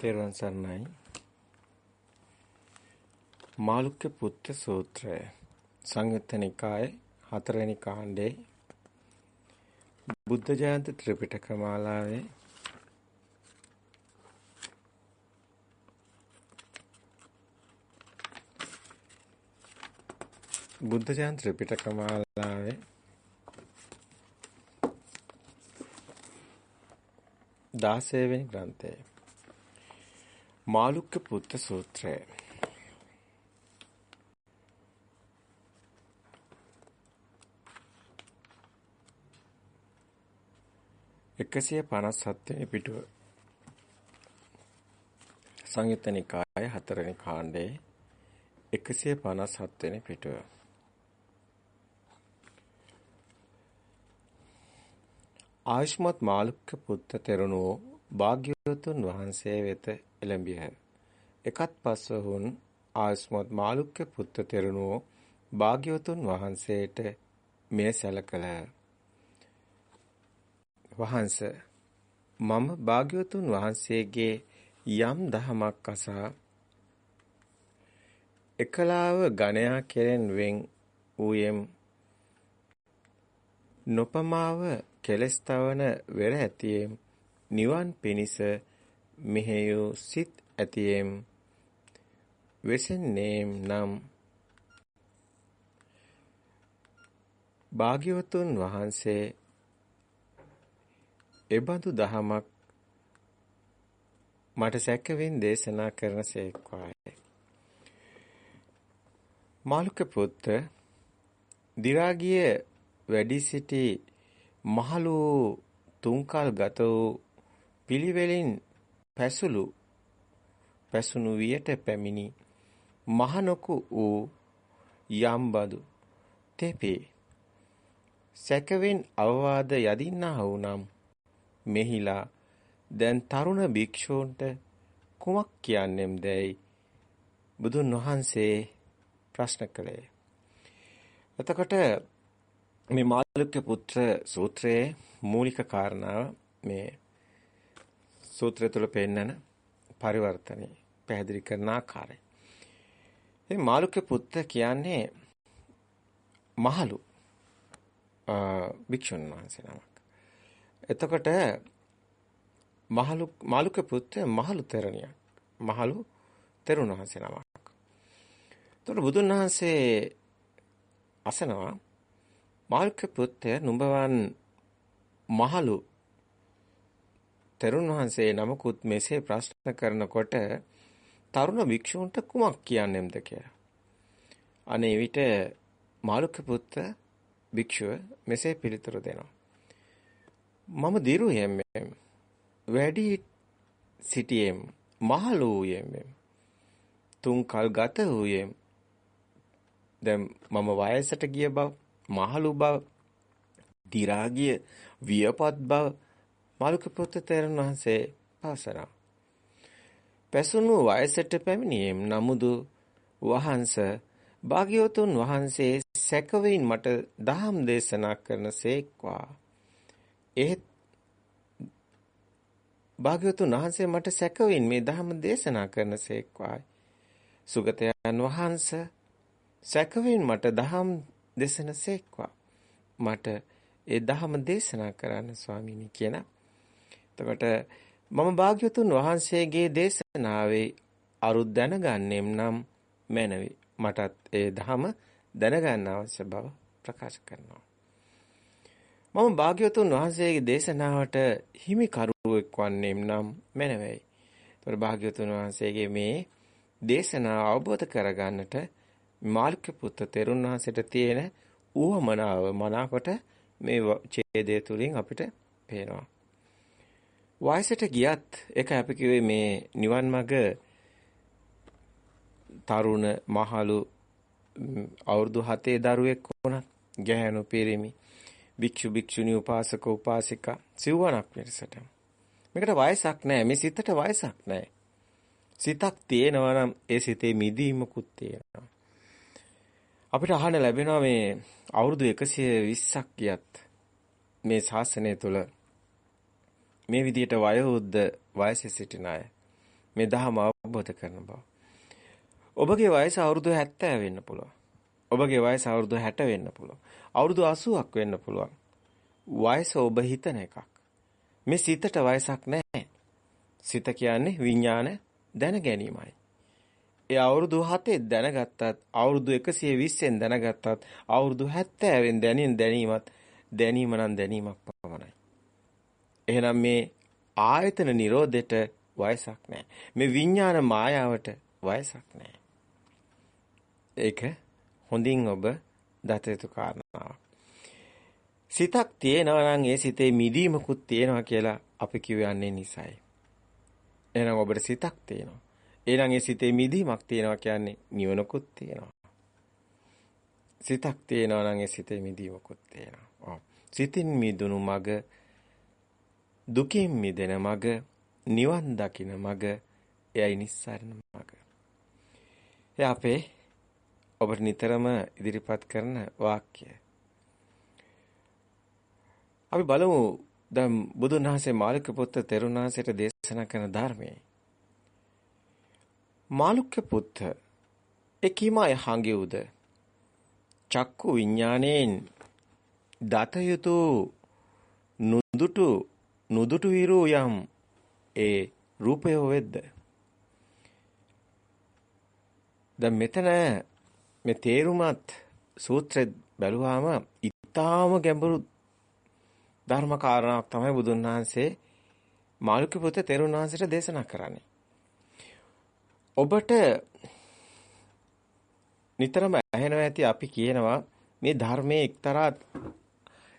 තෙරුවන් සරණයි. මාළුක්‍ය පුත්‍ර සූත්‍රය. සංයුත්ත නිකායේ හතරවෙනි කාණ්ඩේ. බුද්ධ ජයන්ති ත්‍රිපිටක මාලාවේ. බුද්ධ ජයන්ති ත්‍රිපිටක මාලාවේ. 16 වෙනි ග්‍රන්ථය. මාළුක්‍ය පුත්ත සූත්‍රය. එකසිය පනස් සත්වෙනි පිටුව. සංයුත්ත නිකාය හතරවෙනි කාණ්ඩේ එකසිය පනස් හත්වෙනි පිටුව. ආයුෂ්මත් මාළුක්‍ය පුත්ත තෙරණුවෝ භාග්‍යවතුන් වහන්සේ වෙත එළඹියහ. එකත් පස්වහුන් ආයුෂ්මත් මාළුක්‍ය පුත්ත තෙරණුවෝ භාග්‍යවතුන් වහන්සේට මෙය සැලකළහ. වහන්ස මම භාග්‍යවතුන් වහන්සේගේ යම් දහමක් අසා එකලාව ගණයා කෙරෙන් වෙන් ඌයම් නොපමාව කෙලස් තවන වෙර ඇතියෙම් නිවන් පිණිස මෙහෙයු සිත් ඇතියෙම් වෙසෙන්නේම් නම් භාග්‍යවතුන් වහන්සේ එබඳු දහමක් මට සැකවෙන් දේශනා කරනසේක්වාය. මාළුක පුත්ත දිරාගිය වැඩි සිටි මහලු තුන්කල් ගත වූ පිළිවෙලින් පැසුළු පැසුණු වියට පැමිණි මහනොකු වූ යම්බදු තෙපේ සැකවෙන් අවවාද යදින්නා වුනම් මෙහිලා දැන් තරුණ භික්ෂූන්ට කුමක් කියන්නෙම් දැයි බුදුන් වහන්සේ ප්‍රශ්න කළේ. එතකොට මේ මාළුක්‍ය පුත්‍ර සූත්‍රයේ මූලික කාරණාව මේ සූත්‍රය තුළ පෙන්නන පරිවර්තනය පැහැදිලි කරන ආකාරය. මේ මාළුක්‍ය පුත්‍ර කියන්නේ මහලු භික්ෂුන් වහන්සේ නමක්. එතකොට මහලු මාළුක්‍ය පුත්‍ර මහලු තෙරණියක්. මහලු තෙරුණ වහන්සේ නමක්. එතකොට බුදුන් වහන්සේ අසනවා මාල්ක පුත්‍රය නුඹවන් මහලු තරුණ වහන්සේ නමකුත් මෙසේ ප්‍රශ්න කරනකොට තරුණ භික්ෂූන්ට කුමක් කියන්නෙම්ද කියලා. අනේ විට මාළුක පුත්‍ර භික්ෂුව මෙසේ පිළිතුරු දෙනවා. මම දිරු යැම්මෙම් වැඩි සිටියෙම් මහලු යැම්මෙම් තුන් කල් ගත වූයෙම් දැන් මම වයසට ගිය බව මහලු බව, දි รา ගිය වියපත් බව මාළුක පුත්‍රයන් වහන්සේ පවසනවා. පැසුණු වයසට පැමිණීම් නමුදු වහන්ස භාග්‍යවතුන් වහන්සේ සැකවෙන් මට දහම් දේශනා කරනසේක්වා. එහෙත් භාග්‍යවතුන් වහන්සේ මට සැකවෙන් මේ දහම දේශනා කරනසේක්වායි. සුගතයන් වහන්සේ සැකවෙන් මට දහම් දෙසනසේක්වා මට ඒ දහම දේශනා කරන්න ස්වාමීනි කියන. එතකොට මම භාග්‍යතුන් වහන්සේගේ දේශනාවේ අරුත් දැනගන්නෙම් නම් මැනවි. මටත් ඒ දහම දැනගන්න අවශ්‍ය බව ප්‍රකාශ කරනවා. මම භාග්‍යවතුන් වහන්සේගේ දේශනාවට හිමි කරුවෙක් වන්නේම් නම් මැනවයි. ඒතර භාග්‍යවතුන් වහන්සේගේ මේ දේශනාව අවබෝධ කරගන්නට මාළික පුත්ත තෙරුන් වහන්සේට තියෙන ඌවමනාව මනාකොට මේ ඡේදය තුලින් අපිට පේනවා. වයසට ගියත් ඒක අපි කිව්වේ මේ නිවන් මඟ තරුණ මහලු අවුරුදු 7 දරුවෙක් වුණත් ගැහැණු පිරිමි භික්ෂු භික්ෂුණී උපාසක උපාසිකා සිව්වණක් පිරිසට මේකට වයසක් නැහැ මේ සිතට වයසක් නැහැ සිතක් තියෙනවා නම් ඒ සිතේ මිදීමකුත් තියෙනවා. අපිට අහන්න ලැබෙනවා මේ අවුරුදු 120ක් ගියත් මේ ශාසනය තුළ මේ විදිහට වයෝවෘද්ධ වයසේ සිටින අය මේ දහම අවබෝධ කරන බව. ඔබගේ වයස අවුරුදු 70 වෙන්න පුළුවන්. ඔබගේ වයස අවුරුදු 60 වෙන්න පුළුවන්. අවුරුදු 80ක් වෙන්න පුළුවන්. වයස ඔබ හිතන එකක්. මේ සිතට වයසක් නැහැ. සිත කියන්නේ විඥාන දැන ගැනීමයි. ඒ අවුරුදු 7 දැනගත්තත් අවුරුදු 120න් දැනගත්තත් අවුරුදු 70න් දැනින් දැනීමත් දැනීම නම් දැනීමක් පමණයි. එහෙනම් මේ ආයතන නිරෝධෙට වයසක් නැහැ. මේ විඥාන මායාවට වයසක් නැහැ. ඒක හොඳින් ඔබ දත යුතු කාරණාවක්. සිතක් තියෙනවා නම් ඒ සිතේ මිදීමකුත් තියෙනවා කියලා අපි කියවන්නේ නිසයි. එහෙනම් ඔබට සිතක් තියෙනවා. එහෙනම් ඒ සිතේ මිදීමක් තියෙනවා කියන්නේ නිවනකුත් තියෙනවා. සිතක් තියෙනවා නම් ඒ සිතේ මිදීමකුත් තියෙනවා. ඔව්. සිතින් මිදුණු මග දුකින් මිදෙන මග නිවන් දකින මග එයයි නිස්සාරණ මග. එය අපේ ඔබට නිතරම ඉදිරිපත් කරන වාක්‍යය. අපි බලමු දැන් බුදුන් වහන්සේ මාළික පුත්ත තෙරුණ වහන්සේට දේශනා කරන ධර්මයේ. මාළුක්‍ය පුත්ත එකිමයි හංගෙවුද චක්කු විඥාණයෙන් දත යුතු නුදුටු නුදුටු විරු යම් ඒ රූපය වෙද්ද දැන් මෙතන මේ තේරුමත් සූත්‍රය බැලුවාම ඊටාම ගැඹුරු ධර්ම කාරණාවක් තමයි බුදුන් වහන්සේ මාළුක පුත තෙරුන් වහන්සේට දේශනා කරන්නේ. ඔබට නිතරම ඇහෙනවා ඇති අපි කියනවා මේ ධර්මයේ එක්තරා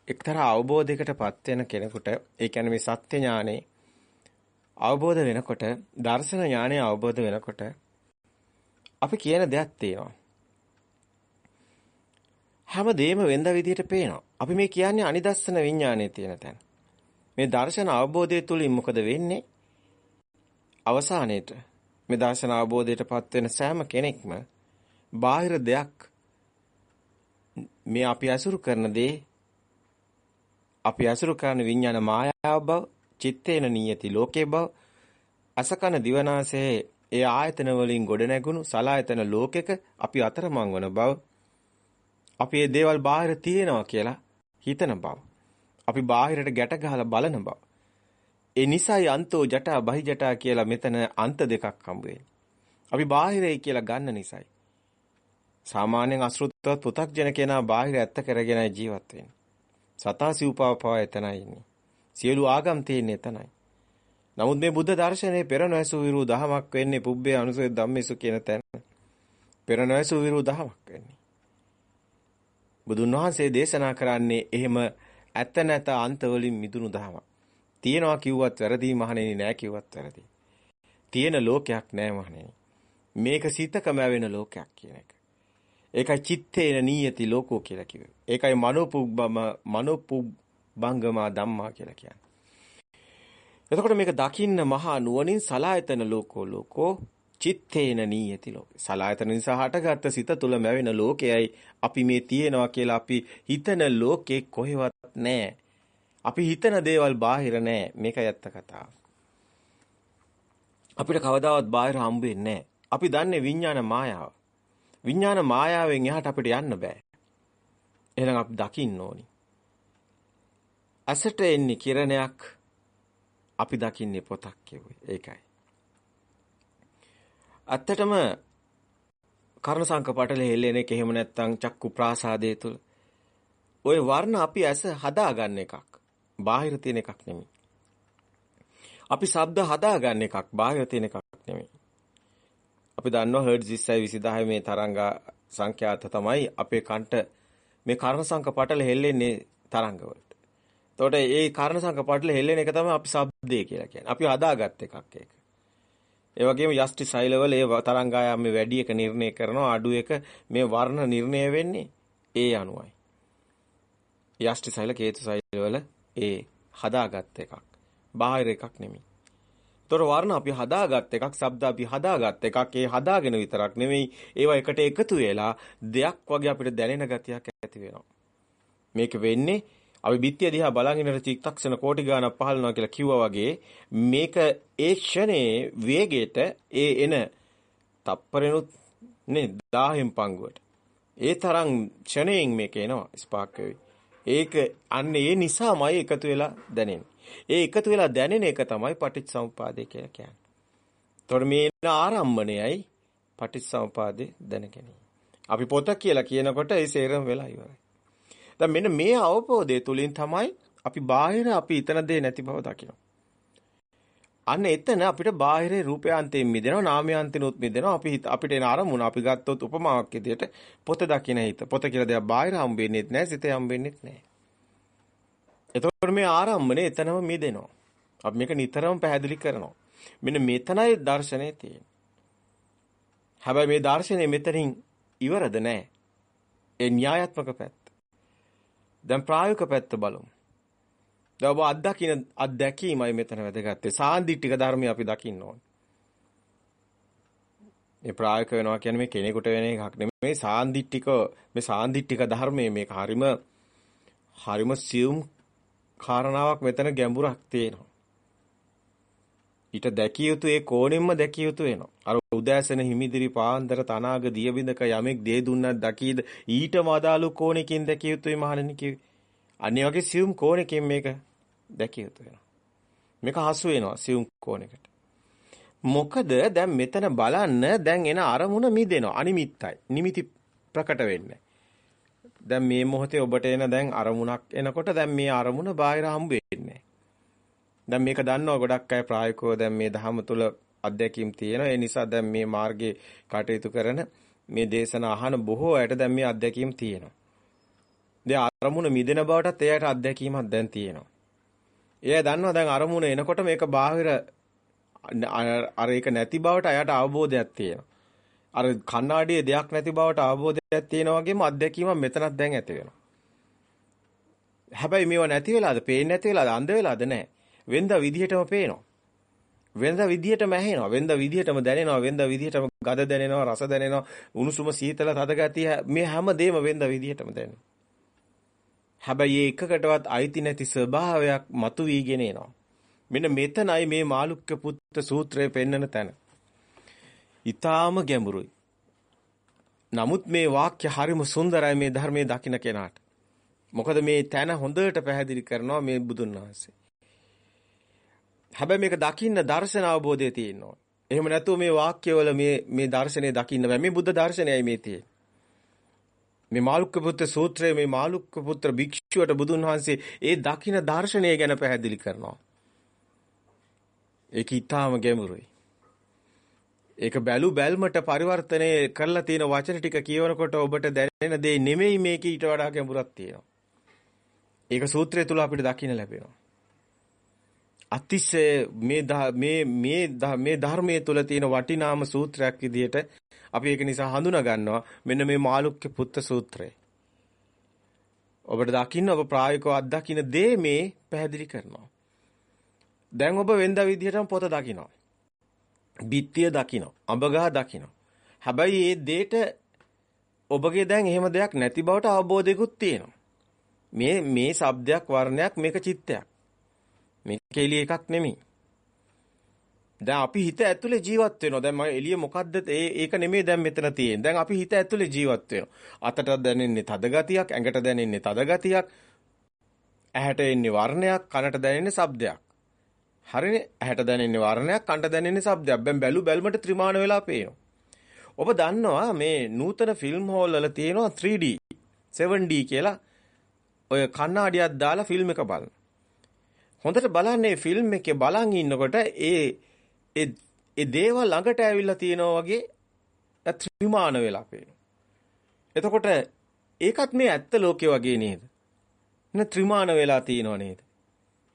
එක්තරා අවබෝධයකටපත් වෙන කෙනෙකුට ඒ කියන්නේ මේ සත්‍ය ඥානෙ අවබෝධ වෙනකොට දර්ශන ඥානෙ අවබෝධ වෙනකොට අපි කියන දෙයක් තියෙනවා. හැමදේම වෙනද විදියට පේනවා. අපි මේ කියන්නේ අනිදස්සන විඥානයේ තියෙන තැන. මේ දර්ශන අවබෝධය තුලින් මොකද වෙන්නේ? අවසානයේට මේ දර්ශන අවබෝධයටපත් වෙන සෑම කෙනෙක්ම බාහිර දෙයක් මේ අපි අසුරු කරන දේ අපි අසුරු කරන විඥාන මායාව බව, චිත්තේන නියති ලෝකේ බව, අසකන දිවනාසයේ ඒ ආයතන වලින් ගොඩනැගුණු සලායතන ලෝකෙක අපි අතරමං වන බව අපි මේ දේවල් බාහිර තියෙනවා කියලා හිතන බව. අපි බාහිරට ගැට ගහලා බලන බව. ඒ නිසයි අන්තෝ ජටා බහි ජටා කියලා මෙතන අන්ත දෙකක් හම්බ අපි බාහිරයි කියලා ගන්න නිසයි. සාමාන්‍යයෙන් අසෘතවත් පු탁ජන කෙනා බාහිර ඇත්ත කරගෙන ජීවත් වෙන්නේ. සතා සිව්පාවපව එතනයි ඉන්නේ. සියලු ආගම් තියෙන්නේ එතනයි. නමුත් මේ බුද්ධ දර්ශනයේ පෙර නොඇසු විරු දහමක් වෙන්නේ පුබ්බේ අනුසය ධම්මේසු කියන තැන. පෙර නොඇසු විරු දහමක් වෙන්නේ. බුදුන් වහන්සේ දේශනා කරන්නේ එහෙම ඇත්ත නැත අන්ත වලින් මිදුණු දහමක්. තියනවා කිව්වත් වැරදි මහණෙනි නෑ කිව්වත් වැරදි. තියෙන ලෝකයක් නෑ මහණෙනි. මේක සිතකම වෙන ලෝකයක් කියන එක. ඒකයි චිත්තේන නීයති ලෝකෝ කියලා කිව්වේ. ඒකයි මනෝපුබ්බම මනෝපුබ්බංගමා ධම්මා කියලා කියන්නේ. එතකොට මේක දකින්න මහා නුවණින් සලායතන ලෝකෝ ලෝකෝ චිත්තේන නීයති ලෝකේ. සලායතන නිසා හටගත්ත සිත තුල මැවෙන ලෝකයයි අපි මේ තියෙනවා කියලා අපි හිතන ලෝකේ කොහෙවත් නැහැ. අපි හිතන දේවල් බාහිර නැහැ. මේකයි ඇත්ත කතාව. අපිට කවදාවත් බාහිර හම්බ වෙන්නේ අපි දන්නේ විඥාන මායාව. විඥාන මායාවෙන් එහාට අපිට යන්න බෑ. එහෙනම් අපි දකින්න ඕනි. අසට එන්නේ කිරණයක් අපි දකින්නේ පොතක් කියුවේ. ඒකයි. ඇත්තටම කර්ණ සංකපටල හෙල්ලෙන එක එහෙම නැත්නම් චක්කු ප්‍රාසාදයේ තුල ওই වර්ණ අපි ඇස හදාගන්න එකක්. බාහිර තියෙන එකක් නෙමෙයි. අපි ශබ්ද හදාගන්න එකක්. බාහිර තියෙන එකක් නෙමෙයි. අපි දන්නවා හර්ට්ස් 20 20000 මේ තරංග සංඛ්‍යාත තමයි අපේ කන්ට මේ කර්ණ සංකපටල හෙල්ලෙන්නේ තරංග වලට. එතකොට මේ කර්ණ සංකපටල හෙල්ලෙන එක තමයි අපි ශබ්දේ කියලා කියන්නේ. අපි හදාගත් එකක් ඒක. ඒ වගේම යෂ්ටි සෛලවල ඒ තරංගායම් මේ වැඩි එක නිර්ණය කරනවා අඩු එක මේ වර්ණ නිර්ණය වෙන්නේ ඒ අනුවයි. යෂ්ටි සෛල කේතු සෛලවල ඒ හදාගත් එකක්. බාහිර එකක් නෙමෙයි. ତොර වර්ණ අපි හදාගත් එකක්, ශබ්ද අපි හදාගත් එකක්. ඒ හදාගෙන විතරක් නෙමෙයි ඒවා එකට එකතු වෙලා දෙයක් වගේ අපිට දැනෙන ගතියක් ඇති වෙනවා. මේක වෙන්නේ අපි බිත්තිය දිහා බලන් ඉන්නට චිත්තක්ෂණ කෝටි ගාණක් පහළනවා කියලා කිව්වා වගේ මේක ඒ ක්ෂණේ වේගයට ඒ එන තප්පරෙනුත් නේ 1000න් පංගුවට. ඒ තරම් ක්ෂණයෙන් මේක එනවා ස්පාක් ඒක අන්න ඒ නිසාමයි එකතු වෙලා දැනෙන්නේ. ඒ එකතු වෙලා දැනෙන එක තමයි පටිච්චසමුපාදය කියලා කියන්නේ. එතකොට මේ ආරම්භණයයි පටිච්චසමුපාදේ දැන ගැනීම. අපි පොත කියලා කියනකොට ඒ සේරම වෙලා ඉවරයි. දැන් මෙන්න මේ අවබෝධය තුලින් තමයි අපි බාහිර අපි ඊතන දේ නැති බව දකිනවා. අන්න එතන අපිට බාහිරේ රූපයන්තයෙන් මිදෙනවා නාමයන්තිනුත් මිදෙනවා අපි අපිට එන අරමුණ අපි ගත්තොත් උපමාවක් විදිහට පොත දකින හිත පොත කියලා දෙයක් බාහිර හම්බෙන්නේ නැහැ සිතේ හම්බෙන්නේ නැහැ එතකොට මේ ආරම්භනේ එතනම මිදෙනවා. අපි මේක නිතරම පැහැදිලි කරනවා. මෙන්න මෙතනයි දර්ශනේ තියෙන්නේ. හැබැයි මේ දර්ශනේ මෙතනින් ඉවරද නැහැ ඒ න්‍යායාත්මක පැත්ත. දැන් ප්‍රායෝගික පැත්ත බලමු. දැන් ඔබ අත්දකින්න අත්දැකීමයි මෙතන වැදගත්. සාන්දිටික ධර්මය අපි දකින්න ඕනේ. මේ ප්‍රායෝගික වෙනවා කියන්නේ මේ කෙනෙකුට වෙන එකක් නෙමෙයි. සාන්දිටික මේ සාන්දිටික ධර්මයේ මේක හරිම හරිම සියුම් කාරණාවක් මෙතන ගැඹුරක් තියෙනවා. ඊට දැකිය යුතු ඒ කෝණයෙන්ම දැකිය යුතු වෙනවා. අර උදෑසන හිමිදිරි පාන්දර තනාග දියබිඳක යමෙක් දේ දුන්නත් දකීද ඊට මදාලු කෝණකින් දැකිය යුතුයි මහණෙනි කිව්වේ. අනිත් වගේ සියුම් කෝණකින් මේක දැකිය යුතු වෙනවා. මේක හසු වෙනවා සියුම් කෝණයකට. මොකද දැන් මෙතන බලන්න දැන් එන අරමුණ මිදෙනවා අනිමිත්තයි. නිමිති ප්‍රකට වෙන්නේ. දැන් මේ මොහොතේ ඔබට එන දැන් අරමුණක් එනකොට දැන් මේ අරමුණ බාහිර හම්බ වෙන්නේ දැන් මේක දන්නවා ගොඩක් අය ප්‍රායෝගිකව දැන් මේ ධහම තුල අධ්‍යක්ීම් තියෙනවා. ඒ නිසා දැන් මේ මාර්ගයේ කටයුතු කරන මේ දේශන අහන බොහෝ අයට දැන් මේ අධ්‍යක්ීම් තියෙනවා. දැන් අරමුණ මිදෙන බවටත් එයාට අත්දැකීමක් දැන් තියෙනවා. එයා දන්නවා දැන් අරමුණ එනකොට මේක බාහිර අර ඒක නැති බවට එයාට අවබෝධයක් තියෙනවා. අර කණ්ණාඩියේ දෙයක් නැති බවට අවබෝධයක් තියෙනා වගේම අත්දැකීමක් මෙතනත් දැන් ඇති වෙනවා. හැබැයි මේව නැති වෙලාද, පේන්නේ නැති වෙලාද, අඳ වෙලාද නැහැ. වෙනද විදිහටම පේනවා. වෙනද විදිහටම ඇහෙනවා. වෙනද විදිහටම දැනෙනවා. වෙනද විදිහටම ගඳ දැනෙනවා, රස දැනෙනවා, උණුසුම සීතල තද ගතිය මේ හැම දෙයක්ම වෙනද විදිහටම දැනෙනවා. හැබැයි එකකටවත් අයිති නැති ස්වභාවයක් මතුවීගෙන එනවා. මෙන්න මෙතනයි මේ මාළුක්‍ය පුත්ත සූත්‍රය පෙන්වන තැන. ඊටාම ගැඹුරුයි. නමුත් මේ වාක්‍ය හරිම සුන්දරයි මේ ධර්මයේ දකින්න කෙනාට. මොකද මේ තැන හොඳට පැහැදිලි කරනවා මේ බුදුන් වහන්සේ. හැබැයි මේක දකින්න දර්ශන අවබෝධය තියෙනවා. එහෙම නැතුව මේ වාක්‍යවල මේ මේ දර්ශනේ දකින්න බෑ. මේ බුද්ධ දර්ශනයයි මේ තියෙන්නේ. මේ මාළුක්ක පුත්‍ර සූත්‍රයේ මේ මාළුක්ක පුත්‍ර භික්ෂුවට බුදුන් වහන්සේ ඒ දකින දර්ශනය ගැන පැහැදිලි කරනවා. ඒක ඊටාම ගැඹුරුයි. ඒක බැලු බැල්මට පරිවර්තනය කරලා තියෙන වචන ටික කියවනකොට ඔබට දැනෙන දේ නෙමෙයි මේක ඊට වඩා ගැඹුරක් තියෙනවා. ඒක සූත්‍රය තුල අපිට දකින්න ලැබෙනවා. අතිශය මේ මේ මේ මේ ධර්මයේ තුල තියෙන වටිනාම සූත්‍රයක් විදිහට අපි ඒක නිසා හඳුනා ගන්නවා මෙන්න මේ මාළුක්‍ය පුත්ත සූත්‍රය. ඔබට දකින්න ඔබ ප්‍රායෝගිකව අත්දකින්න දේ මේ පැහැදිලි කරනවා. දැන් ඔබ වෙනදා විදිහටම පොත දකිනවා. බිත්තිය දකිනවා. අඹගහ දකිනවා. හැබැයි මේ දෙයට ඔබගේ දැන් එහෙම දෙයක් නැති බවට අවබෝධයකුත් තියෙනවා. මේ මේ shabdයක් වර්ණයක් මේක චිත්තයක්. මේක එළිය එකක් නෙමෙයි. දැන් අපි හිත ඇතුලේ ජීවත් වෙනවා. දැන් මම එළිය මොකද්ද ඒක නෙමෙයි දැන් මෙතන තියෙන්නේ. දැන් අපි හිත ඇතුලේ ජීවත් වෙනවා. අතට දැනෙන්නේ තද ගතියක්, ඇඟට දැනෙන්නේ තද ගතියක්, ඇහැට එන්නේ වර්ණයක්, කනට දැනෙන්නේ ශබ්දයක්. හරිනේ? ඇහැට දැනෙන්නේ වර්ණයක්, කනට දැනෙන්නේ ශබ්දයක්. බැන් බැලු බැලමට ත්‍රිමාණ වෙලා පේනවා. ඔබ දන්නවා මේ නූතන ෆිල්ම් හෝල් වල තියෙනවා 3D 7D කියලා ඔය කණ්ණාඩියක් දාලා ෆිල්ම් එක බලන. හොඳට බලන්නේ ෆිල්ම් එකේ බලන් ඉන්නකොට ඒ ඒ ඒ දේවල් ළඟට ඇවිල්ලා තියෙනවා වගේ ත්‍රිමාන වෙලා පේනවා. එතකොට ඒකත් මේ ඇත්ත ලෝකේ වගේ නේද? න ත්‍රිමාන වෙලා තියෙනව නේද?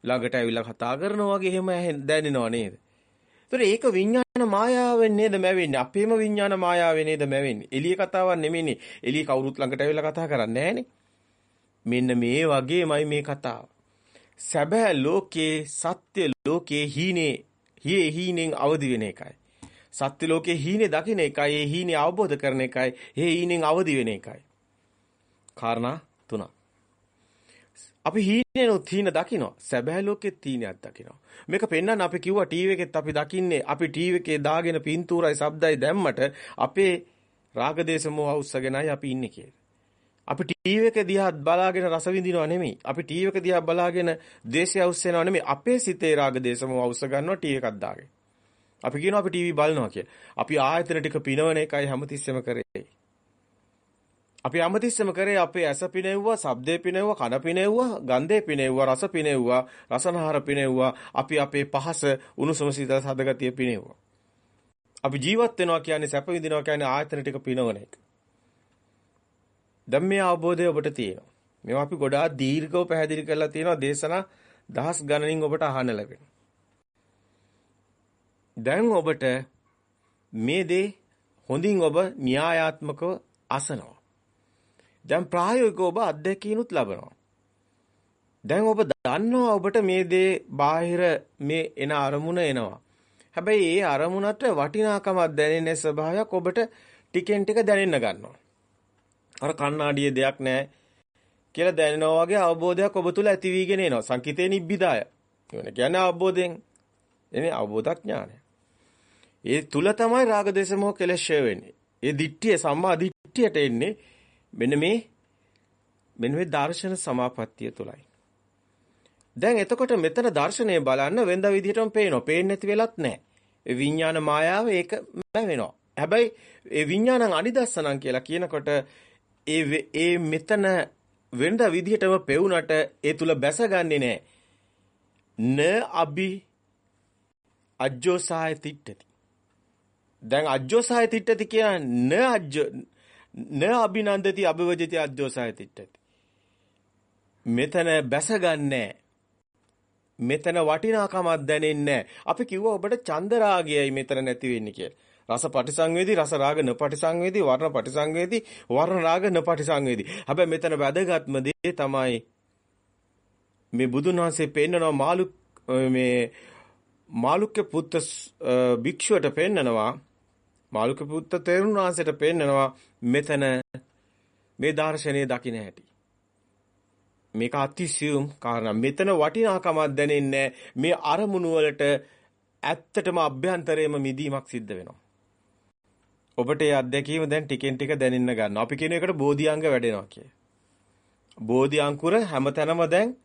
ළඟට ඇවිල්ලා කතා කරනවා වගේ එහෙම දැනෙනව නේද? ඒතර ඒක විඥාන මායාවෙන් නේද මැවෙන්නේ? අපේම විඥාන මායාවෙන් නේද මැවෙන්නේ? එළිය කතාවක් නෙමෙයිනේ. එළිය කවුරුත් ළඟට ඇවිල්ලා කතා කරන්නේ නැහනේ. මෙන්න මේ වගේමයි මේ කතාව. සැබෑ ලෝකේ සත්‍ය ලෝකේ හීනේ හියේ හීනෙන් අවදි වෙන එකයි. සත්‍ය ලෝකයේ හීනේ දකින්න එකයි, ඒ හීනේ අවබෝධ කරන එකයි, ඒ හීනෙන් අවදි වෙන එකයි. කාරණා තුනක්. අපි හීනෙනොත් හීන දකිනවා. සැබෑ ලෝකෙත් තීනයක් දකිනවා. මේක පෙන්වන්න අපි කිව්වා ටීවී එකෙත් අපි දකින්නේ අපි ටීවී එකේ දාගෙන පින්තූරයි ශබ්දයි දැම්මට අපේ රාගදේශ මොහ අවශ්‍යගෙනයි අපි ඉන්නේ කියලා. අපි ටීවී එක දිහා බලාගෙන රස විඳිනව නෙමෙයි. අපි ටීවී එක දිහා බලාගෙන දේශය අවශ්‍යනව නෙමෙයි. අපේ සිතේ රාගදේශ මොහ අවශ්‍ය ගන්නවා ටීවී එකක් දාගෙන. අපි කියනවා අපි ටීවී බලනවා කියලා. අපි ආයතන ටික පිනවන එකයි හැමතිස්සෙම කරේ. අපි අමතිස්සම කරේ අපේ ඇස පිනෙව්වා, ශබ්දේ පිනෙව්වා, කන පිනෙව්වා, ගන්ධේ පිනෙව්වා, රස පිනෙව්වා, රසනහර පිනෙව්වා. අපි අපේ පහස උණුසුම සීතල හදගතිය පිනෙව්වා. අපි ජීවත් වෙනවා කියන්නේ සැප විඳිනවා කියන්නේ ආයතන ටික පිනවන එක. දැන් මේ අවබෝධය ඔබට තියෙනවා. මේවා අපි ගොඩාක් දීර්ඝව පැහැදිලි කරලා තියෙනවා දේශනා දහස් ගණනින් ඔබට අහන්න ලැබෙනවා. දැන් ඔබට මේ දේ හොඳින් ඔබ න්‍යායාත්මකව අසනවා. දැන් ප්‍රායෝගිකව ඔබ අත්දැකීනුත් ලබනවා. දැන් ඔබ දන්නවා ඔබට මේ දේ බාහිර මේ එන අරමුණ එනවා. හැබැයි ඒ අරමුණට වටිනාකමක් දැනෙන ස්වභාවයක් ඔබට ටිකෙන් ටික දැනෙන්න ගන්නවා. අර කණ්ණාඩියේ දෙයක් නැහැ කියලා දැනෙනවා වගේ අවබෝධයක් ඔබ තුල ඇති වීගෙන එනවා. සංකිතේ නිබ්බිදාය. කියන කියන්නේ අවබෝධයෙන් එනේ අවබෝධඥානය. ඒ තුල තමයි රාග දේශ මොහ කෙලෙස් වෙන්නේ. ඒ දිට්ඨිය සම්මා දිට්ඨියට එන්නේ මෙන්න මේ මෙන්න මේ දර්ශන සමාපත්තිය තුලයි. දැන් එතකොට මෙතන දර්ශනය බලන්න වෙනද විදිහටම පේනවා. පේන්නේ නැති වෙලත් නැහැ. ඒ විඥාන මායාව ඒක වෙනවා. හැබැයි ඒ විඥානං අනිදස්සනං කියලා කියනකොට ඒ ඒ මෙතන වෙනද විදිහටම පෙවුනට ඒ තුල බැසගන්නේ නැහැ. න අබි අජ්ජෝසාය තිට්ඨති. දැන් අජ්ජෝසාය තිට්ඨති කියන්නේ න අජ්ජ න අභිනන්දති අභවජති අජ්ජෝසාය තිට්ඨති. මෙතන බැසගන්නේ මෙතන වටිනාකමක් දැනෙන්නේ අපි කිව්වා ඔබට චන්දරාගයයි මෙතන නැති වෙන්නේ කියලා. රස පටිසංවේදී රස රාග න පටිසංවේදී වර්ණ පටිසංවේදී වර්ණ රාග න පටිසංවේදී. හැබැයි මෙතන වැදගත්ම දේ තමයි මේ බුදුන් වහන්සේ පෙන්නනවා මාළු මේ මාළුක්‍ය පුත්ත භික්ෂුවට පෙන්නනවා මාළුක පුත්ත තෙරුණ වහන්සේට පෙන්නනවා මෙතන මේ දර්ශනීය දකින්න හැටි. මේක අතිසියුම් කාරණා. මෙතන වටිනාකමක් දැනෙන්නේ මේ අරමුණු වලට ඇත්තටම අභ්‍යන්තරයේම මිදීමක් සිද්ධ වෙනවා. ඔබට ඒ අත්දැකීම දැන් ටිකෙන් ටික දැනෙන්න ගන්නවා. අපි කියන එකට බෝධිඅංග වැඩෙනවා කිය. බෝධි අංකුර හැමතැනම දැන්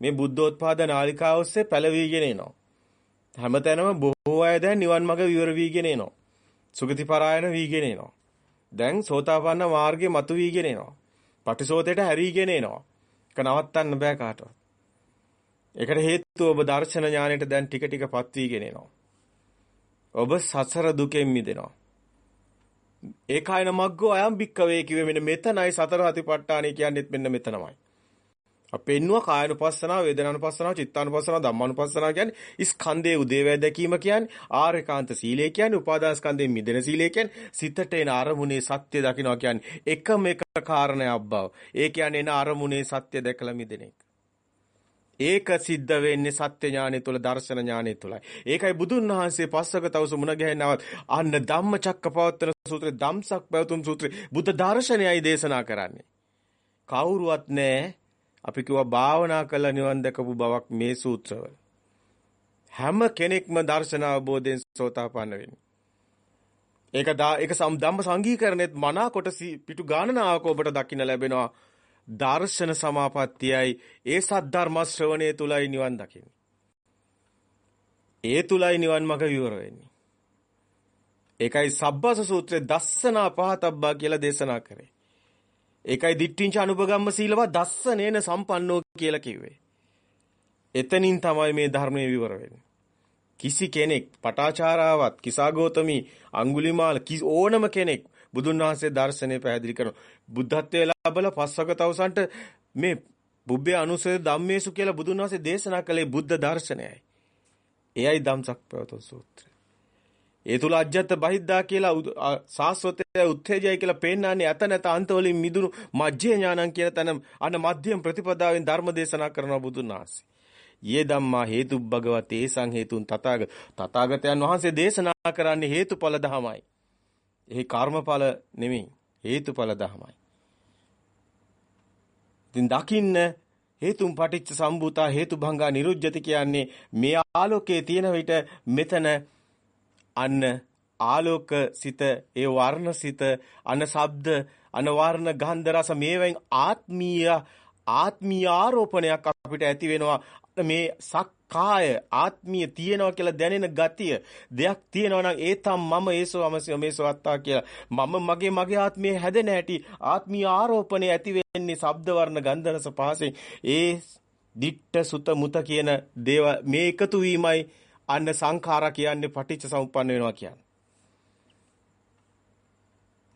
මේ බුද්ධෝත්පාද නාලිකාව ඔස්සේ පැලවීගෙන එනවා. හැමතැනම බොහෝ අය දැන් නිවන් මඟ විවර වීගෙන එනවා. සුගති පරායන වීගෙන එනවා. දැන් සෝතාපන්න මාර්ගයේ මතු වීගෙන එනවා. පටිසෝතයට හැරීගෙන එනවා. ඒක නවත්තන්න බෑ කාටවත්. ඒකට හේතුව ඔබ දර්ශන ඥාණයට දැන් ටික ටිකපත් වීගෙන එනවා. ඔබ සසර දුකෙන් මිදෙනවා. ඒකායන මග්ගෝ අයම් බික්කවේ කිව්වේ මෙන්න මෙතනයි සතර හතිපට්ඨානයි කියන්නේත් මෙන්න මෙතනමයි. අපෙන්නුව කායනුපස්සනාව, වේදනානුපස්සනාව, චිත්තානුපස්සනාව, ධම්මානුපස්සනාව කියන්නේ ස්කන්ධයේ උදේවැය දැකීම කියන්නේ ආරේකාන්ත සීලය කියන්නේ උපාදාන ස්කන්ධයෙන් මිදෙන සීලය කියන්නේ සිතට එන අරමුණේ සත්‍ය දකින්නවා කියන්නේ එකම එක කාරණයක් බව. ඒ කියන්නේ එන අරමුණේ සත්‍ය දැකලා මිදෙන එක. ඒක සිද්ධ වෙන්නේ සත්‍ය ඥානෙ තුල දර්ශන ඥානෙ තුලයි. ඒකයි බුදුන් වහන්සේ පස්සක තවස මුණ ගැහෙනවත් අන්න ධම්මචක්කපවත්තන සූත්‍රේ ධම්සක් පැවතුම් සූත්‍රේ බුද්ධ දර්ශනයයි දේශනා කරන්නේ. කවුරුවත් නැහැ අපි කිව්වා භාවනා කළ නිවන් දැකපු බවක් මේ සූත්‍රවල. හැම කෙනෙක්ම දර්ශන අවබෝධයෙන් සෝතාපන්න වෙන්නේ. ඒක ඒක ධම්ම සංගීකරණෙත් මනා කොට පිටු ගානනාවක ඔබට දකින්න ලැබෙනවා. දර්ශන සමාපත්තියයි ඒ සද්ධර්ම ශ්‍රවණය තුලයි නිවන් දකින්නේ. ඒ තුලයි නිවන් මඟ විවර වෙන්නේ. ඒකයි සබ්බස සූත්‍රයේ දස්සනා පහතබ්බා කියලා දේශනා කරේ. ඒකයි දිට්ඨිංච අනුපගම්ම සීලවා දස්සනේන සම්පන්නෝ කියලා කිව්වේ. එතනින් තමයි මේ ධර්මයේ විවර වෙන්නේ. කිසි කෙනෙක් පටාචාරාවත් කිසాగෝතමි අඟුලිමාල ඕනම කෙනෙක් බුදුන් වහන්සේ දර්ශනය පැහැදිලි කරනවා. බුද්ධත්වයේ ලැබලා පස්වක තවසන්ට මේ බුබ්බේ අනුසය ධම්මේසු කියලා බුදුන් වහන්සේ දේශනා කළේ බුද්ධ දර්ශනයයි. එයයි ධම්සක් පැවතුම් සූත්‍රය. ඒ තුල අජ්ජත් බහිද්දා කියලා සාස්වතය උත්තේජය කියලා පෙන්නන්නේ අත නැත අන්ත වලින් මිදුණු මජ්ජේ ඥානං කියන තැන අන මධ්‍යම ප්‍රතිපදාවෙන් ධර්ම දේශනා කරන බුදුන් වහන්සේ. යේ ධම්මා හේතුබ්බගවත් ඒසං හේතුන් තථාග තථාගතයන් වහන්සේ දේශනා කරන්නේ හේතුඵල ධමයි. එහි කර්මඵල නෙමෙයි හේතුඵල ධමයි. ඉතින් දකින්න හේතුම් පටිච්ච සම්භූතා හේතුභංගා නිරුජ්ජති කියන්නේ මේ ආලෝකයේ තියෙන විට මෙතන අන්න ආලෝක සිත ඒ වර්ණ සිත අන ශබ්ද අන වර්ණ ගන්ධ රස මේවෙන් ආත්මීය ආත්මීය ආරෝපණයක් අපිට ඇති වෙනවා. මේ සක්කාය ආත්මීය තියෙනවා කියලා දැනෙන ගතිය දෙයක් තියෙනවා නම් ඒ තම මම ඒසෝ අමසිය මේසෝ අත්තා කියලා. මම මගේ මගේ ආත්මයේ හැදෙන හැටි ආත්මීය ආරෝපණය ඇති වෙන්නේ ශබ්ද වර්ණ ගන්ධ රස පහසෙන්. ඒ දිට්ඨ සුත මුත කියන දේව මේ එකතු වීමයි අන්න සංඛාරා කියන්නේ පටිච්ච සමුප්පන්න වෙනවා කියන්නේ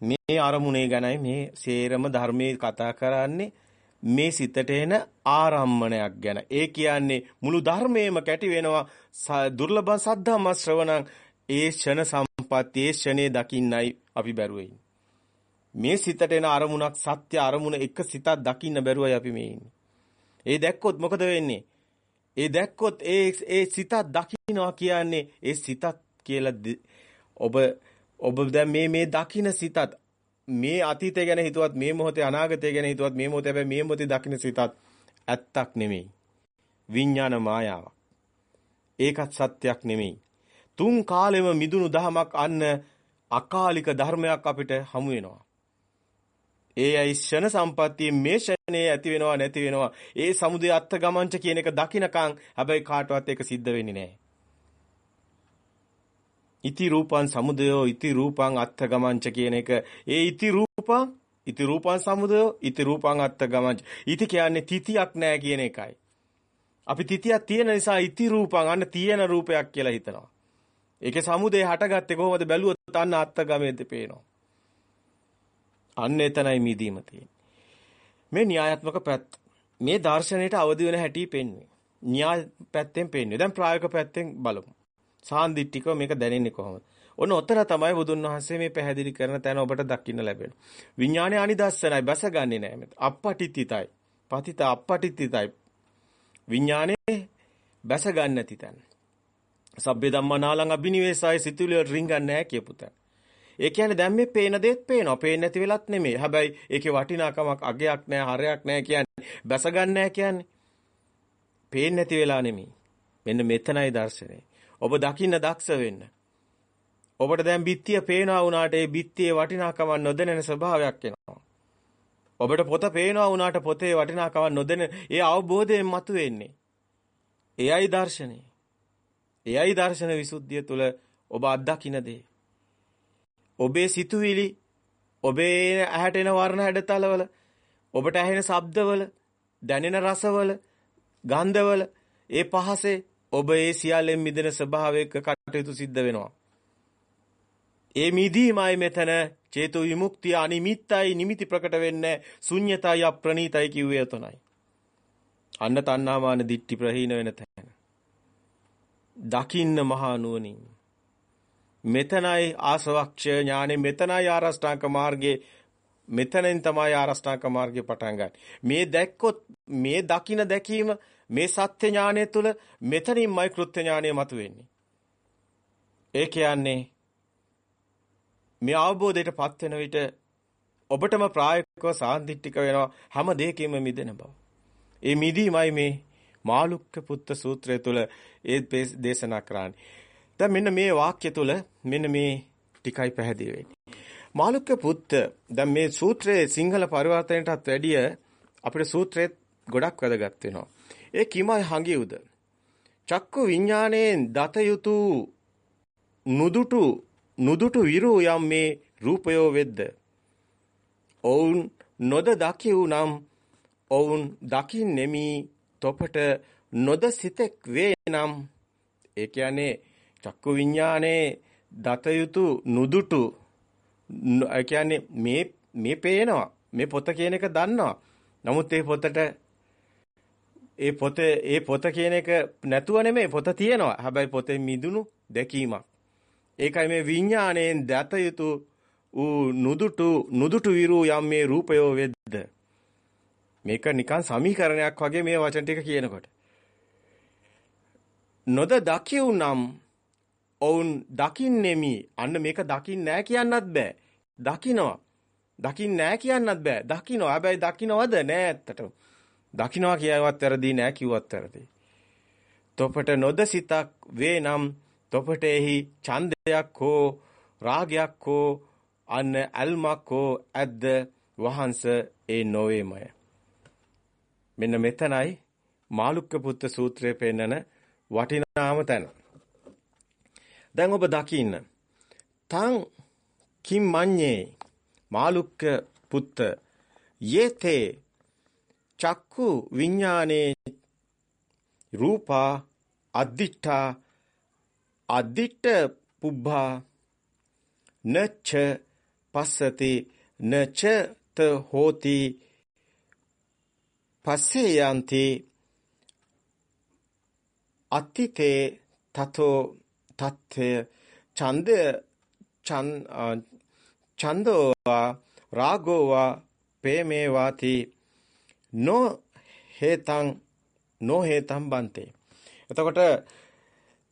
මේ අරමුණේ ගැනයි මේ සේරම ධර්මයේ කතා කරන්නේ මේ සිතට එන ආරම්මණයක් ගැන. ඒ කියන්නේ මුළු ධර්මයේම කැටි වෙනවා දුර්ලභ සද්ධාම ශ්‍රවණං ඒ ෂණ සම්පatti ඒ ෂනේ දකින්නයි අපි බැරුවේ මේ සිතට එන අරමුණක් සත්‍ය අරමුණ එක සිතක් දකින්න බැරුවයි අපි මේ ඉන්නේ. ඒ දැක්කොත් මොකද වෙන්නේ? ඒ දැක්කොත් ඒ ඒ සිතක් දකින්නවා කියන්නේ ඒ සිතක් කියලා ඔබ ඔබ දැන් මේ මේ දකින්න සිතත් මේ අතීතය ගැන හිතුවත් මේ මොහොතේ අනාගතය ගැන හිතුවත් මේ මොහොතේ හැබැයි මේ මොහොතේ දකින්න සිතත් ඇත්තක් නෙමෙයි. විඥාන මායාවක්. ඒකත් සත්‍යක් නෙමෙයි. තුන් කාලෙම මිදුණු දහමක් අන්න අකාලික ධර්මයක් අපිට හමු වෙනවා. ඒ අයි ෂණ සම්පත්තියේ මේ ෂණේ ඇති වෙනවා නැති වෙනවා. ඒ සමුදේ අත්ත ගමංච කියන එක දකින්නකම් හැබැයි කාටවත් ඒක සිද්ධ වෙන්නේ නැහැ. ඉති රූපං සමුදයෝ ඉති රූපං අත්ථගමංච කියන එක. ඒ ඉති රූපං ඉති රූපං සමුදයෝ ඉති රූපං අත්ථගමංච ඉති කියන්නේ තිතියක් නැහැ කියන එකයි. අපි තිතියක් තියෙන නිසා ඉති රූපං අන්න තියෙන රූපයක් කියලා හිතනවා. ඒකේ සමුදේ හටගත්තේ කොහොමද? බැලුවොත් අන්න අත්ථගමෙද්ද පේනවා. අන්න එතනයි මිදීම තියෙන්නේ මේ න්‍යායාත්මක පැත්ත මේ දර්ශනයට අවදි වෙන හැටි පෙන්වන්නේ න්‍යාය පැත්තෙන් පෙන්වන්නේ දැන් ප්‍රායෝගික පැත්තෙන් බලමු සාන්දිටිකව මේක දැනෙන්නේ කොහොමද? ඔන්න ඔතන තමයි බුදුන් වහන්සේ මේ පැහැදිලි කරන තැන ඔබට දකින්න ලැබෙන. විඥානය අනිදස්සනයි බැසගන්නේ නැහැ මෙත. අපපටිත්‍තිතයි. පතිත අපපටිත්‍තිතයි. විඥානේ බැසගන්නේ නැති තැන. සබ්බේ ධම්මනාලං අබිනිවේසයි සිතුවිලි රින්ගන්නේ නැහැ කියපු තැන. ඒ කියන්නේ දැන් මේ පේන දේත් පේනවා. පේන්නේ නැති වෙලත් නෙමෙයි. හැබැයි ඒකේ වටිනාකමක් අගයක් නැහැ, හරයක් නැහැ කියන්නේ. බැසගන්නේ නැහැ කියන්නේ. පේන්නේ නැති වෙලා නෙමෙයි. මෙන්න මෙතනයි දර්ශනේ. ඔබ දකින්න දක්ෂ වෙන්න. ඔබට දැන් බිත්තිය පේනවා වුණාට ඒ බිත්තියේ වටිනාකම නොදැනෙන ස්වභාවයක් එනවා. ඔබට පොත පේනවා වුණාට පොතේ වටිනාකම නොදැන ඒ අවබෝධයෙන් මතුවෙන්නේ. එයයි දර්ශනය. එයයි දර්ශන විසුද්ධිය තුළ ඔබ අත්දකින්න දේ. ඔබේ සිතුවිලි ඔබේ ඇහැට එන වර්ණ හැඩතලවල ඔබට ඇහෙන ශබ්දවල දැනෙන රසවල ගන්ධවල ඒ පහසේ ඔබ ඒ සියල්ලෙන් මිදෙන ස්වභාවයක කටයුතු සිද්ධ වෙනවා. ඒ මිදීමයි මෙතන චේතු විමුක්තිය අනිමිත්තයි නිමිති ප්‍රකට වෙන්නේ ශුන්්‍යතයි අප්‍රණීතයි කිව්වේ එතනයි. අන්න තණ්හාමාන දිට්ටි ප්‍රහීන වෙන තැන. දකින්න මහා නුවණින්. මෙතනයි ආසවක්ෂය ඥානෙ මෙතනයි ආරෂ්ඨාංග මාර්ගයේ මෙතනෙන් තමයි ආරෂ්ඨාංග මාර්ගය පටන් ගන්න. මේ දැක්කොත් මේ දකින දැකීම මේ සත්‍ය ඥානය තුළ මෙතනින්මයි කෘත්‍ය ඥානය මතුවෙන්නේ. ඒ කියන්නේ මේ අවබෝධයටපත් වෙන විට ඔබටම ප්‍රායෝගිකව සාන්දිටික වෙනවා හැම දෙයකින්ම මිදෙන බව. ඒ මිදීමයි මේ මාළුක්ක පුත්ත සූත්‍රය තුළ ඒ දේශනා කරන්නේ. දැන් මෙන්න මේ වාක්‍ය තුළ මෙන්න මේ ටිකයි පැහැදිලි වෙන්නේ. මාළුක්ක පුත්ත දැන් මේ සූත්‍රයේ සිංහල පරිවර්තනයටත් වැඩිය අපිට සූත්‍රයේ ගොඩක් වැදගත් වෙනවා. ඒ කිමයි හංගියුද? චක්කු විඥාණයෙන් දත යුතු නුදුටු නුදුටු විරු යම් මේ රූපයෝ වෙද්ද. ඔවුන් නොද දකිව් නම් ඔවුන් දකින්නෙමි තොපට නොද සිතෙක් වේ නම් ඒ කියන්නේ චක්කු විඥානේ දත යුතු නුදුටු ඒ කියන්නේ මේ මේ පේනවා මේ පොත කියන එක දන්නවා නමුත් ඒ පොතට ඒ පොතේ ඒ පොත කියන එක නැතුව නෙමෙයි පොත තියෙනවා. හැබැයි පොතේ මිදුණු දැකීමක්. ඒකයි මේ විඥාණයෙන් දත යුතු ඌ නුදුටු නුදුටු විරු යම් මේ රූපයෝ වෙද්ද. මේක නිකන් සමීකරණයක් වගේ මේ වචන ටික කියනකොට. නොද දකියු නම් ඔවුන් දකින්නෙමි. අන්න මේක දකින්න නෑ කියන්නත් බෑ. දකින්නවා. දකින්න නෑ කියන්නත් බෑ. දකින්නවා. හැබැයි දකින්නවද නෑ ඇත්තටම. දකින්නවා කියවත් වැරදි නෑ කිව්වත් වැරදි. තොපට නොද සිතක් වේ නම් තොපට එහි ඡන්දයක් හෝ රාගයක් හෝ අන්න අල්මක් හෝ ඇද්ද වහන්ස ඒ නොවේමය. මෙන්න මෙතනයි මාළුක්ක පුත්ත සූත්‍රයේ පෙන්නන වටිනාම තැන. දැන් ඔබ දකින්න. තං කිම් මඤ්ඤේ මාළුක්ක පුත්ත යේතේ චක්කු විඥානේ රූපා අද්දිඨා අද්දිට්ඨ පුබ්බා නච්ච පස්සති නච ත හෝති පස්සේ යන්ති අත්තිතේ තතෝ තත්ථය ඡන්ද ඡන්දෝවා රාගෝවා පේමේවාති නෝ හේතං නෝ හේතං බන්තේ එතකොට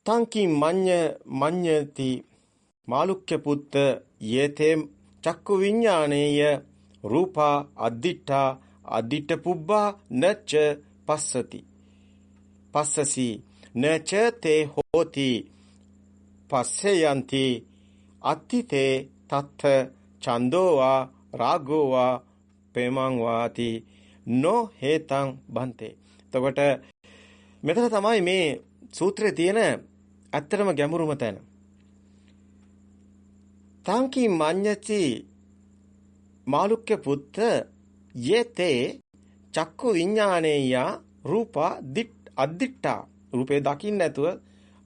තංකි මඤ්ඤ මඤ්ඤති මාළුක්‍ය පුත්ත යේතේ චක්කු විඥානේය රූපා අද්දිඨා අද්දිඨ පුබ්බා නච්ච පස්සති පස්සසි නච තේ හෝති පස්සේ යන්ති. අත්තිතේ තත්ථ චන්දෝවා රාගෝවා ප්‍රේමං වාති නෝ හේතං බන්තේ. එතකොට මෙතන තමයි මේ සූත්‍රයේ තියෙන ඇත්තටම ගැඹුරුම තැන. තංකි මඤ්ඤති මාළුක්‍ය පුත්ත යේතේ චක්කු විඥානේය රූපා දිට් අද්දිට්ඨා රූපේ දකින්න නැතුව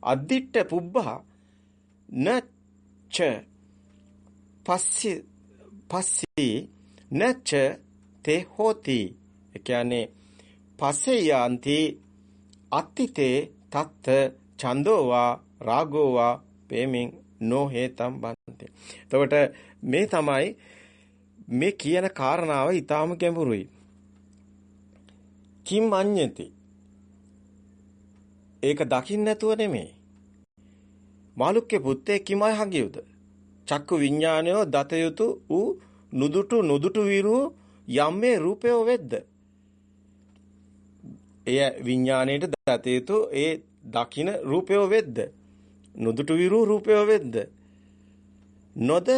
අද්දිට්ඨ පුබ්බා නච්ච පස්සි පස්සි නච්ච තේ හෝති ඒ කියන්නේ පස්සේ යන්ති අත්තිතේ තත්ත චන්දෝවා රාගෝවා පේමින් නෝ හේතම් බන්තේ. එතකොට මේ තමයි මේ කියන කාරණාව ඊටාම ගැඹුරුයි. කිම් අඤ්ඤති. ඒක දකින්න නැතුව නෙමෙයි. මාළුක්‍ය පුත්තේ කිමයි හගියුද? චක්කු විඥානයෝ දතයුතු ඌ නුදුටු නුදුටු විරු යම්මේ රූපය වෙද්ද. එය විඥාණයට දතයුතු ඒ දකින රූපය වෙද්ද. නුදුටු විරු රූපය වෙද්ද. නොද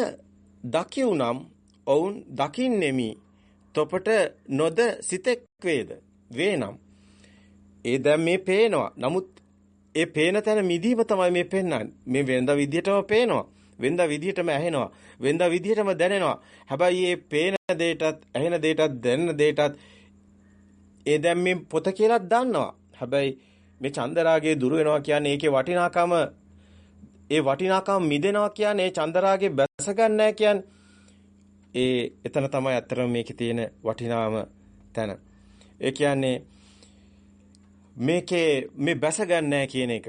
දකියුනම් ඔවුන් දකින්නෙමි. තොපට නොද සිතෙක් වේද. වේනම් ඒ දැන් මේ පේනවා. නමුත් ඒ පේන තැන මිදීම තමයි මේ පෙන්වන්නේ. මේ වෙනද විදිහටම පේනවා. වෙනද විදිහටම ඇහෙනවා. වෙනද විදිහටම දැනෙනවා. හැබැයි මේ පේන දෙයටත්, ඇහෙන දෙයටත්, දැනෙන දෙයටත් ඒ දැන් මේ පොත කියලා දන්නවා. හැබැයි මේ චන්දරාගයේ දුර වෙනවා කියන්නේ ඒකේ වටිනාකම ඒ වටිනාකම මිදෙනවා කියන්නේ චන්දරාගේ බැස ගන්නෑ කියන්නේ ඒ එතන තමයි අත්‍තරම මේකේ තියෙන වටිනාම තැන. ඒ කියන්නේ මේකේ මේ බැස ගන්නෑ කියන එක.